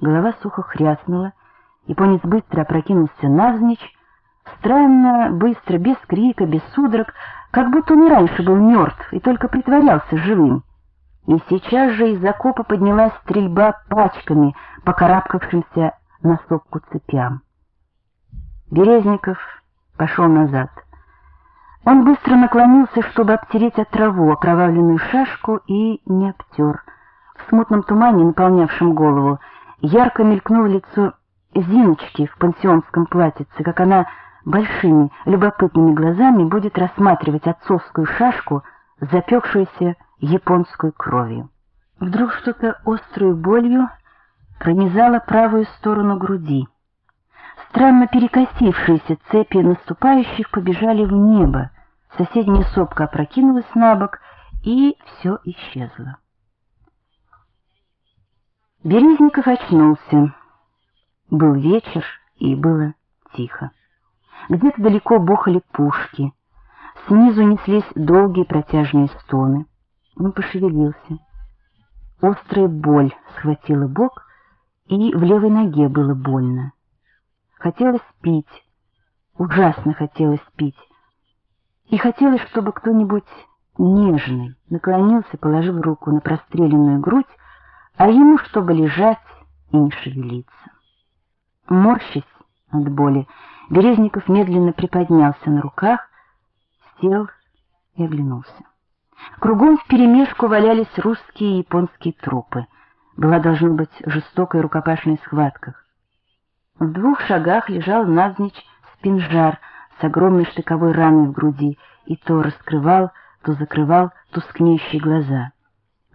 Голова сухо хряснула, японец быстро опрокинулся навзничь, странно, быстро, без крика, без судорог, как будто он и раньше был мертв и только притворялся живым. И сейчас же из окопа поднялась стрельба пачками по карабкавшимся на сопку цепям. Березников пошел назад. Он быстро наклонился, чтобы обтереть от траву окровавленную шашку, и не обтер. В смутном тумане, наполнявшем голову, ярко мелькнуло лицо Зиночки в пансионском платьице, как она большими любопытными глазами будет рассматривать отцовскую шашку, запекшуюся японской кровью. Вдруг что-то острой болью пронизало правую сторону груди. Странно перекосившиеся цепи наступающих побежали в небо, соседняя сопка опрокинулась на бок, и все исчезло. Березников очнулся. Был вечер, и было тихо. Где-то далеко бухали пушки. Снизу неслись долгие протяжные стоны. Он пошевелился. Острая боль схватила бок, и в левой ноге было больно. Хотелось пить, ужасно хотелось пить. И хотелось, чтобы кто-нибудь нежный наклонился, положил руку на простреленную грудь, а ему, чтобы лежать и не шевелиться. Морщись от боли, Березников медленно приподнялся на руках, сел и оглянулся. Кругом вперемешку валялись русские и японские трупы. Была, должно быть, жестокая рукопашная схватка. В двух шагах лежал навзничь спинжар с огромной штыковой раной в груди и то раскрывал, то закрывал тускнеющие глаза.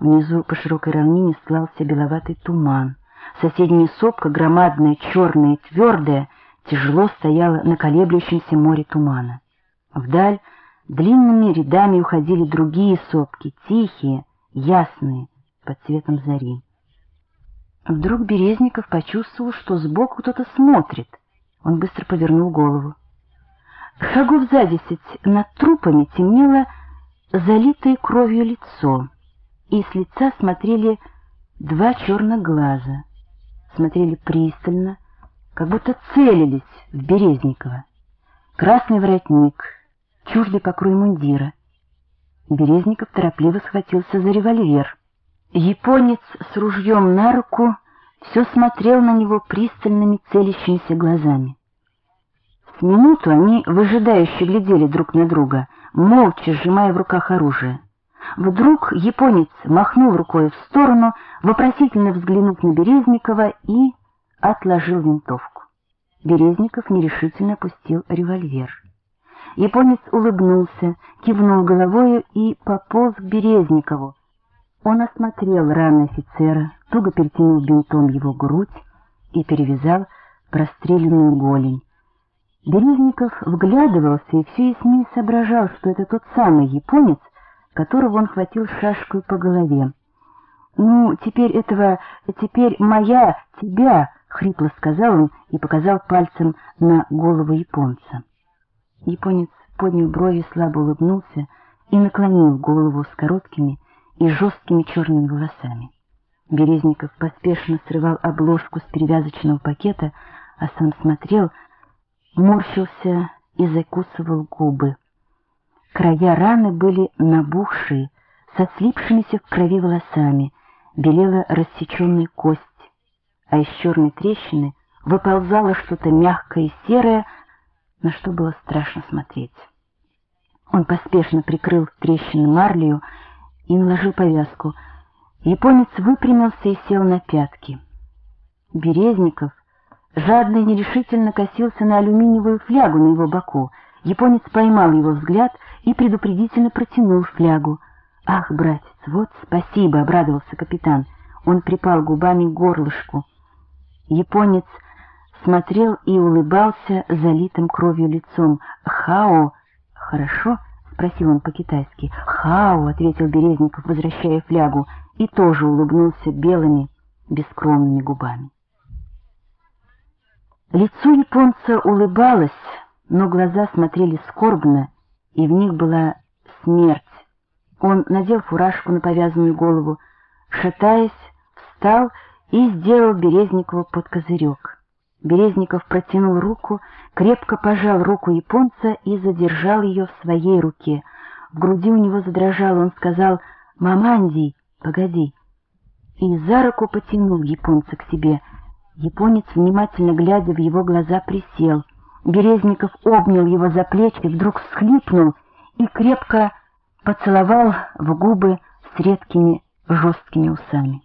Внизу по широкой равнине стлался беловатый туман. Соседняя сопка, громадная, черная твердая, тяжело стояла на колеблющемся море тумана. Вдаль длинными рядами уходили другие сопки, тихие, ясные, под цветом зари. Вдруг Березников почувствовал, что сбоку кто-то смотрит. Он быстро повернул голову. Шагов за десять над трупами темнело залитое кровью лицо, и с лица смотрели два черных глаза. Смотрели пристально, как будто целились в Березникова. Красный воротник, чуждый покрой мундира. Березников торопливо схватился за револьвер — Японец с ружьем на руку все смотрел на него пристальными целящимися глазами. С минуту они выжидающе глядели друг на друга, молча сжимая в руках оружие. Вдруг японец махнул рукой в сторону, вопросительно взглянув на Березникова и отложил винтовку. Березников нерешительно опустил револьвер. Японец улыбнулся, кивнул головою и пополз к Березникову, он осмотрел раны офицера, туго перетянул бинтом его грудь и перевязал простреленную голень. Березников вглядывался и все яснее соображал, что это тот самый японец, которого он хватил шашкой по голове. «Ну, теперь этого... теперь моя... тебя!» — хрипло сказал он и показал пальцем на голову японца. Японец поднял брови, слабо улыбнулся и наклонил голову с короткими, и жесткими черными волосами. Березников поспешно срывал обложку с перевязочного пакета, а сам смотрел, морщился и закусывал губы. Края раны были набухшие, со слипшимися в крови волосами, белела рассеченная кость, а из черной трещины выползало что-то мягкое и серое, на что было страшно смотреть. Он поспешно прикрыл трещины марлею и наложил повязку. Японец выпрямился и сел на пятки. Березников жадно и нерешительно косился на алюминиевую флягу на его боку. Японец поймал его взгляд и предупредительно протянул флягу. «Ах, братец, вот спасибо!» — обрадовался капитан. Он припал губами к горлышку. Японец смотрел и улыбался залитым кровью лицом. «Хао! Хорошо?» — спросил он по-китайски. «Хао!» — ответил Березников, возвращая флягу, и тоже улыбнулся белыми, бескромными губами. Лицо японца улыбалось, но глаза смотрели скорбно, и в них была смерть. Он надел фуражку на повязанную голову, шатаясь, встал и сделал Березникову под козырек. Березников протянул руку, крепко пожал руку японца и задержал ее в своей руке. В груди у него задрожало, он сказал «Маманди, погоди!» и за руку потянул японца к себе. Японец, внимательно глядя в его глаза, присел. Березников обнял его за плечи, вдруг всхлипнул и крепко поцеловал в губы с редкими жесткими усами.